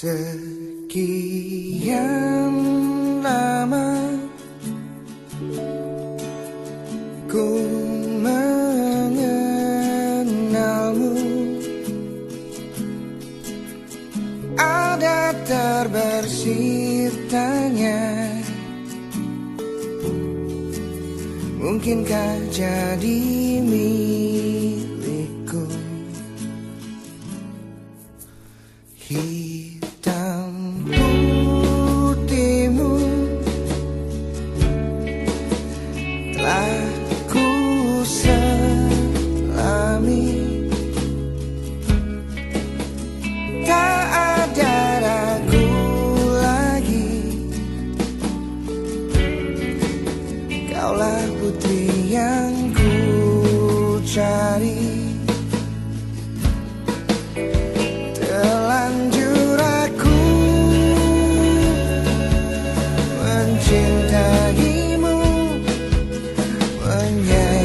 Sekian lama ku mengenalmu. Ada terbersit tanya Mungkinkah jadi milikku? Hitam hari Telanjur aku mencintaimu Menyayangimu